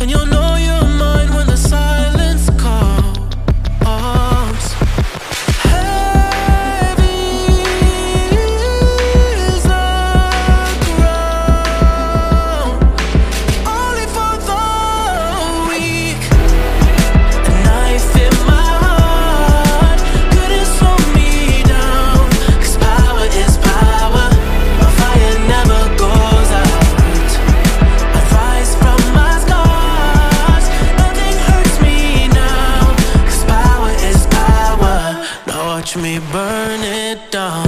And you know Watch me burn it down.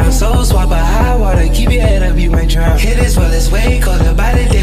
ground. So swap a high water, keep your head up, you might drown. Hit as well as way, call the body.